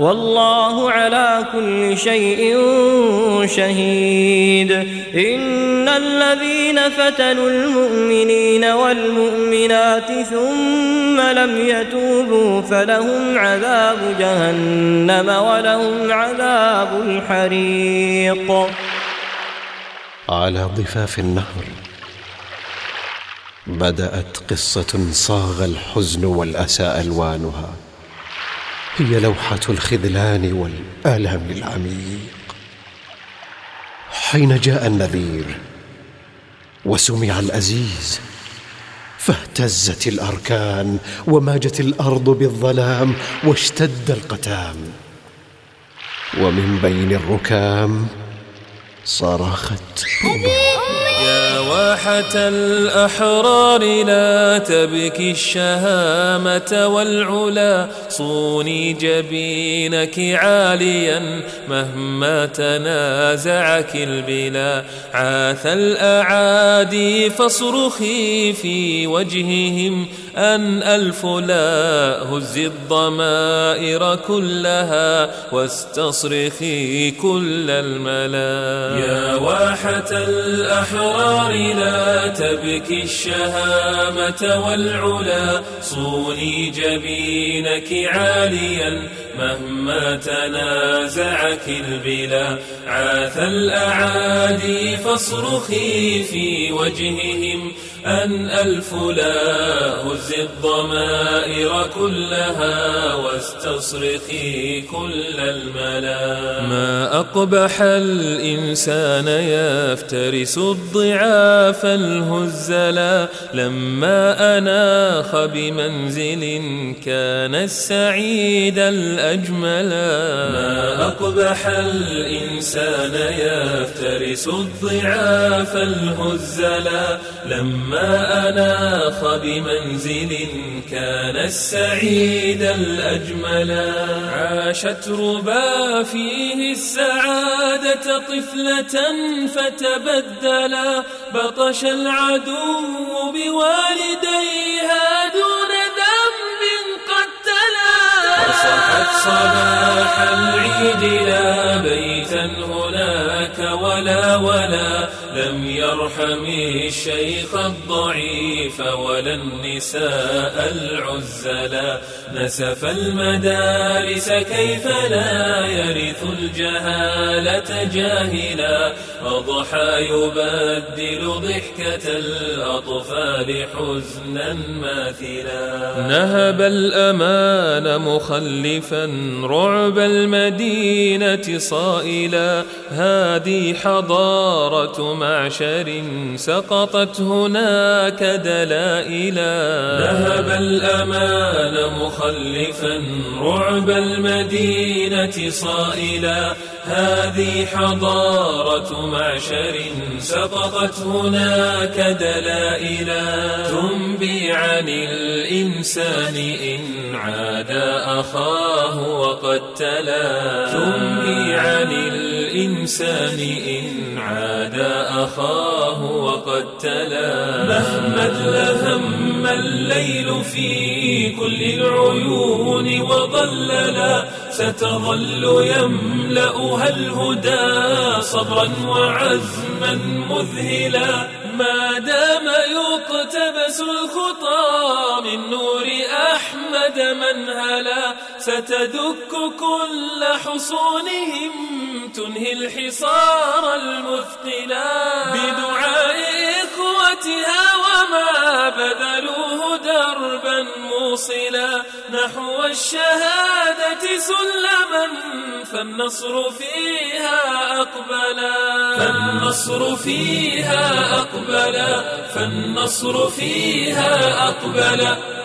والله على كل شيء شهيد. إن الذين فتنوا المؤمنين والمؤمنات ثم لم يتوبوا فلهم عذاب جهنم ولهم عذاب الحريق. على ضفاف النهر بدأت قصة صاغ الحزن والأسى ألوانها. هي لوحة الخذلان والآلام العميق. حين جاء النذير وسمع الأزيز فاهتزت الأركان وماجت الأرض بالظلام واشتد القتام. ومن بين الركام صرخت يا واحة الأحرار لا تبكي الشهامة والعلا. صوني جبينك عاليا مهما تنازعك البلا. عاث الأعادي فاصرخي في وجههم أن ألف لا هز الضمائر كلها. واستصرخي كل الملا. يا واحة الأحرار لا تبكي الشهامة والعلا. صوني جبينك عاليا مهما تنازعك البلا. عاث الأعادي فاصرخي في وجههم أن ألف لا هز الضمائر كلها واستصرخي كل الملا ما أقبح الإنسان يفترس الضعاف الهزلا لما أناخ بمنزل كان السعيد الأجملا. ما أقبح الإنسان يفترس الضعاف الهزلا لما أناخ بمنزل كان السعيد الأجملا عاشت ربا فيه السعادة طفلة فتبدلا. بطش العدو بوالديها دون صباح العيد لا بيتا هناك ولا ولا لم يرحم الشيخ الضعيف ولا النساء العزلا. نسف المدارس كيف لا يرث الجهالة جاهلا أضحى يبدل ضحكة الأطفال حزنا ماثلا. نهب الأمان مخلفا رعب المدينة صائلا. هذه حضارة معشر سقطت هناك دلائلا. نهب الأمان مخلفا رعب المدينة صائلا. هذه حضارة معشر سقطت هناك دلائلا تنبي عن الإنسان إن عاد أخاه وقتلا تنبي عن الإنسان إن عاد أخاه وقتلا مهما لهم الليل في كل العيون وضللا ستظل يملأها الهدى صبرا وعزما مذهلا. ما دام يقتبس الخطى من نور أحمد منهلا ستدك كل حصونهم تنهي الحصار المثقلا. بدعاء إخوتها وما بذلوه دربا موصلا. نحو الشهادة سلما فالنصر فيها أقبلا. فالنصر فيها أقبلا. فالنصر فيها أقبلا.